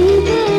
You.